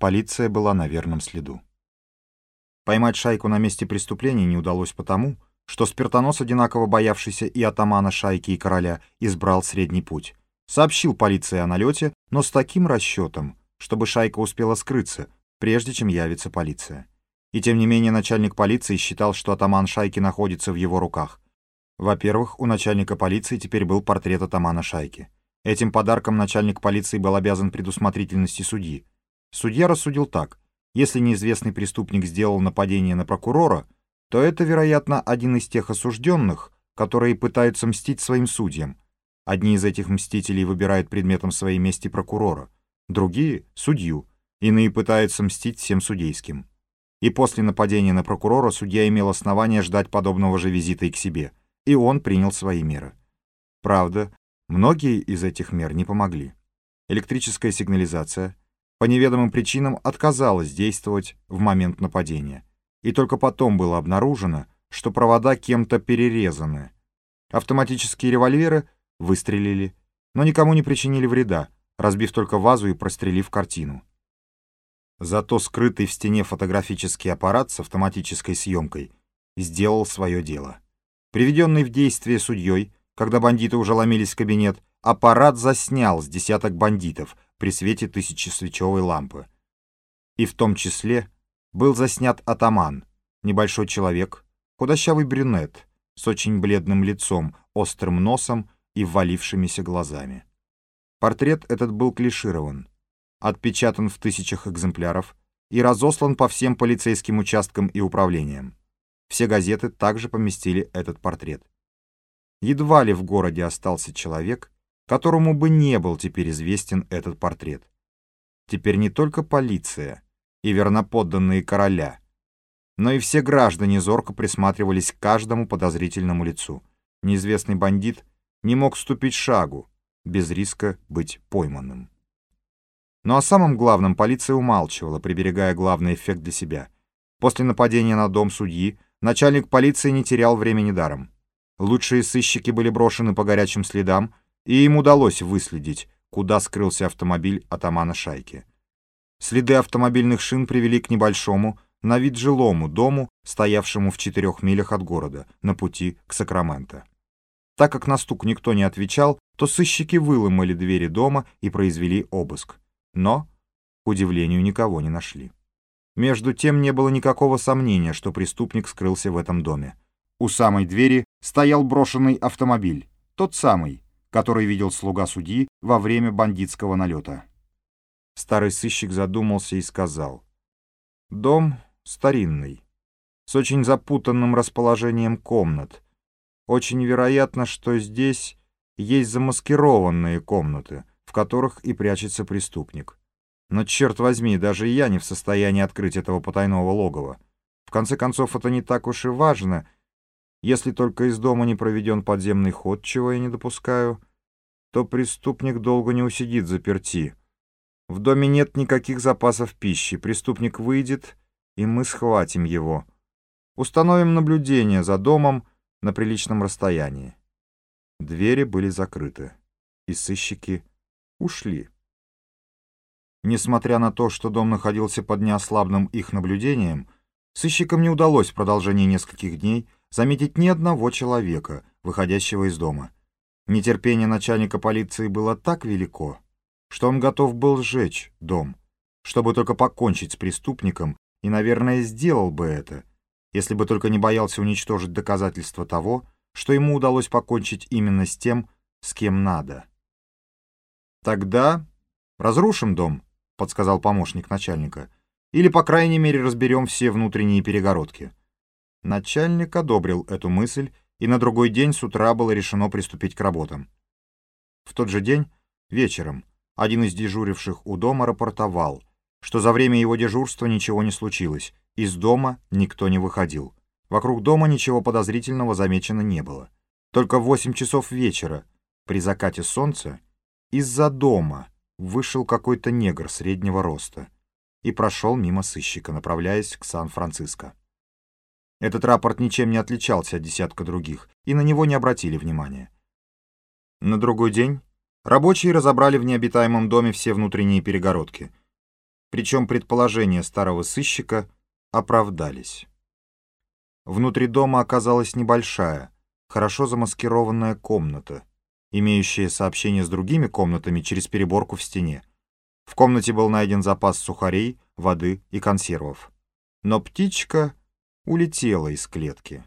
Полиция была на верном следу. Поймать шайку на месте преступления не удалось потому, что спиртонос, одинаково боявшийся и атамана шайки, и короля, избрал средний путь. Сообщил полиции о налете, но с таким расчетом, чтобы шайка успела скрыться, прежде чем явится полиция. И тем не менее начальник полиции считал, что атаман шайки находится в его руках. Во-первых, у начальника полиции теперь был портрет атамана шайки. Этим подарком начальник полиции был обязан предусмотрительности судьи. Судья рассудил так. Если неизвестный преступник сделал нападение на прокурора, то это, вероятно, один из тех осужденных, которые пытаются мстить своим судьям. Одни из этих мстителей выбирают предметом своей мести прокурора, другие — судью, иные пытаются мстить всем судейским. И после нападения на прокурора судья имел основание ждать подобного же визита и к себе, и он принял свои меры. Правда, многие из этих мер не помогли. Электрическая сигнализация, по неведомым причинам отказалась действовать в момент нападения. И только потом было обнаружено, что провода кем-то перерезаны. Автоматические револьверы выстрелили, но никому не причинили вреда, разбив только вазу и прострелив картину. Зато скрытый в стене фотографический аппарат с автоматической съемкой сделал свое дело. Приведенный в действие судьей, когда бандиты уже ломились в кабинет, аппарат заснял с десяток бандитов — при свете тысячесвечевой лампы. И в том числе был заснят атаман, небольшой человек, худощавый брюнет с очень бледным лицом, острым носом и ввалившимися глазами. Портрет этот был клиширован, отпечатан в тысячах экземпляров и разослан по всем полицейским участкам и управлениям. Все газеты также поместили этот портрет. Едва ли в городе остался человек, которому бы не был теперь известен этот портрет. Теперь не только полиция и верноподданные короля, но и все граждане зорко присматривались к каждому подозрительному лицу. Неизвестный бандит не мог ступить шагу без риска быть пойманным. Но о самом главном полиция умалчивала, приберегая главный эффект для себя. После нападения на дом судьи начальник полиции не терял времени даром. Лучшие сыщики были брошены по горячим следам, и им удалось выследить, куда скрылся автомобиль атамана шайки. Следы автомобильных шин привели к небольшому, на вид жилому дому, стоявшему в четырех милях от города, на пути к Сакраменто. Так как на стук никто не отвечал, то сыщики выломали двери дома и произвели обыск. Но, к удивлению, никого не нашли. Между тем не было никакого сомнения, что преступник скрылся в этом доме. У самой двери стоял брошенный автомобиль, тот самый, который видел слуга судьи во время бандитского налета. Старый сыщик задумался и сказал. «Дом старинный, с очень запутанным расположением комнат. Очень вероятно, что здесь есть замаскированные комнаты, в которых и прячется преступник. Но, черт возьми, даже я не в состоянии открыть этого потайного логова. В конце концов, это не так уж и важно — если только из дома не проведен подземный ход, чего я не допускаю, то преступник долго не усидит заперти. В доме нет никаких запасов пищи. Преступник выйдет, и мы схватим его. Установим наблюдение за домом на приличном расстоянии. Двери были закрыты, и сыщики ушли. Несмотря на то, что дом находился под неослабным их наблюдением, сыщикам не удалось в продолжении нескольких дней заметить ни одного человека, выходящего из дома. Нетерпение начальника полиции было так велико, что он готов был сжечь дом, чтобы только покончить с преступником, и, наверное, сделал бы это, если бы только не боялся уничтожить доказательства того, что ему удалось покончить именно с тем, с кем надо. «Тогда разрушим дом», — подсказал помощник начальника, «или, по крайней мере, разберем все внутренние перегородки». Начальник одобрил эту мысль, и на другой день с утра было решено приступить к работам. В тот же день, вечером, один из дежуривших у дома рапортовал, что за время его дежурства ничего не случилось, из дома никто не выходил. Вокруг дома ничего подозрительного замечено не было. Только в 8 часов вечера, при закате солнца, из-за дома вышел какой-то негр среднего роста и прошел мимо сыщика, направляясь к Сан-Франциско. Этот рапорт ничем не отличался от десятка других, и на него не обратили внимания. На другой день рабочие разобрали в необитаемом доме все внутренние перегородки. Причем предположения старого сыщика оправдались. Внутри дома оказалась небольшая, хорошо замаскированная комната, имеющая сообщение с другими комнатами через переборку в стене. В комнате был найден запас сухарей, воды и консервов. Но птичка улетела из клетки.